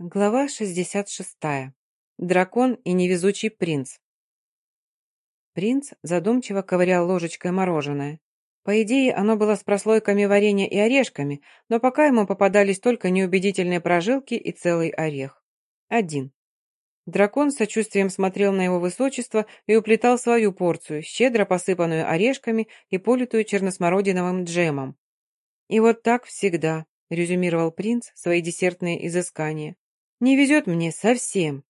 Глава 66. Дракон и невезучий принц. Принц задумчиво ковырял ложечкой мороженое. По идее, оно было с прослойками варенья и орешками, но пока ему попадались только неубедительные прожилки и целый орех. Один. Дракон с сочувствием смотрел на его высочество и уплетал свою порцию, щедро посыпанную орешками и политую черносмородиновым джемом. «И вот так всегда», — резюмировал принц свои десертные изыскания. Не везет мне совсем.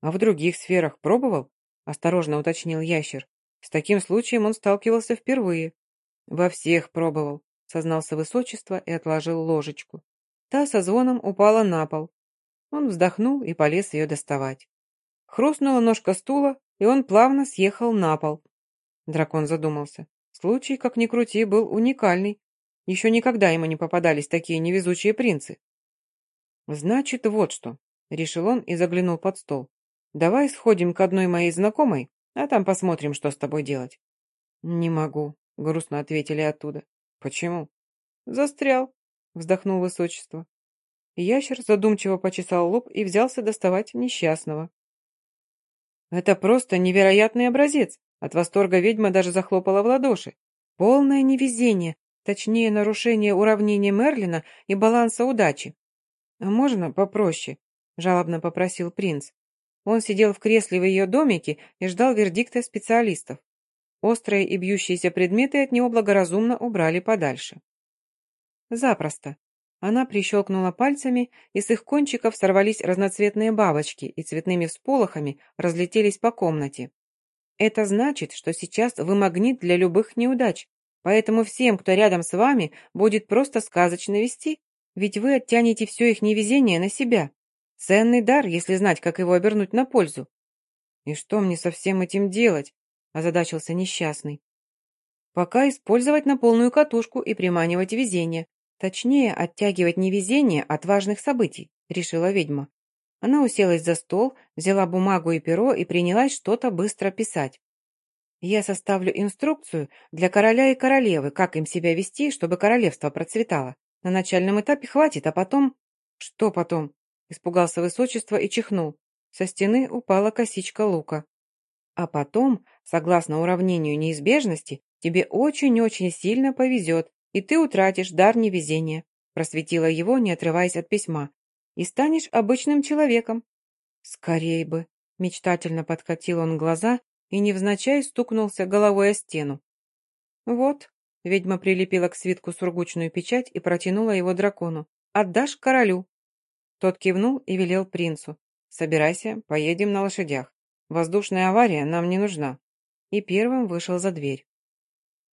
А в других сферах пробовал? Осторожно уточнил ящер. С таким случаем он сталкивался впервые. Во всех пробовал, сознался высочество и отложил ложечку. Та со звоном упала на пол. Он вздохнул и полез ее доставать. Хрустнула ножка стула, и он плавно съехал на пол. Дракон задумался. Случай, как ни крути, был уникальный. Еще никогда ему не попадались такие невезучие принцы. «Значит, вот что», — решил он и заглянул под стол. «Давай сходим к одной моей знакомой, а там посмотрим, что с тобой делать». «Не могу», — грустно ответили оттуда. «Почему?» «Застрял», — вздохнул высочество. Ящер задумчиво почесал лоб и взялся доставать несчастного. «Это просто невероятный образец!» От восторга ведьма даже захлопала в ладоши. «Полное невезение, точнее нарушение уравнения Мерлина и баланса удачи. «А можно попроще?» – жалобно попросил принц. Он сидел в кресле в ее домике и ждал вердикта специалистов. Острые и бьющиеся предметы от него благоразумно убрали подальше. Запросто. Она прищелкнула пальцами, и с их кончиков сорвались разноцветные бабочки и цветными всполохами разлетелись по комнате. Это значит, что сейчас вы магнит для любых неудач, поэтому всем, кто рядом с вами, будет просто сказочно вести. Ведь вы оттянете все их невезение на себя. Ценный дар, если знать, как его обернуть на пользу. И что мне со всем этим делать? Озадачился несчастный. Пока использовать на полную катушку и приманивать везение. Точнее, оттягивать невезение от важных событий, решила ведьма. Она уселась за стол, взяла бумагу и перо и принялась что-то быстро писать. Я составлю инструкцию для короля и королевы, как им себя вести, чтобы королевство процветало. На начальном этапе хватит, а потом... Что потом? Испугался высочество и чихнул. Со стены упала косичка лука. А потом, согласно уравнению неизбежности, тебе очень-очень сильно повезет, и ты утратишь дар невезения, просветила его, не отрываясь от письма, и станешь обычным человеком. Скорей бы, мечтательно подкатил он глаза и невзначай стукнулся головой о стену. Вот, Ведьма прилепила к свитку сургучную печать и протянула его дракону. «Отдашь королю». Тот кивнул и велел принцу. «Собирайся, поедем на лошадях. Воздушная авария нам не нужна». И первым вышел за дверь.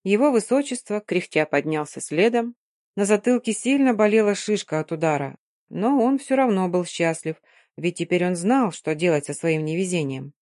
Его высочество, кряхтя, поднялся следом. На затылке сильно болела шишка от удара, но он все равно был счастлив, ведь теперь он знал, что делать со своим невезением.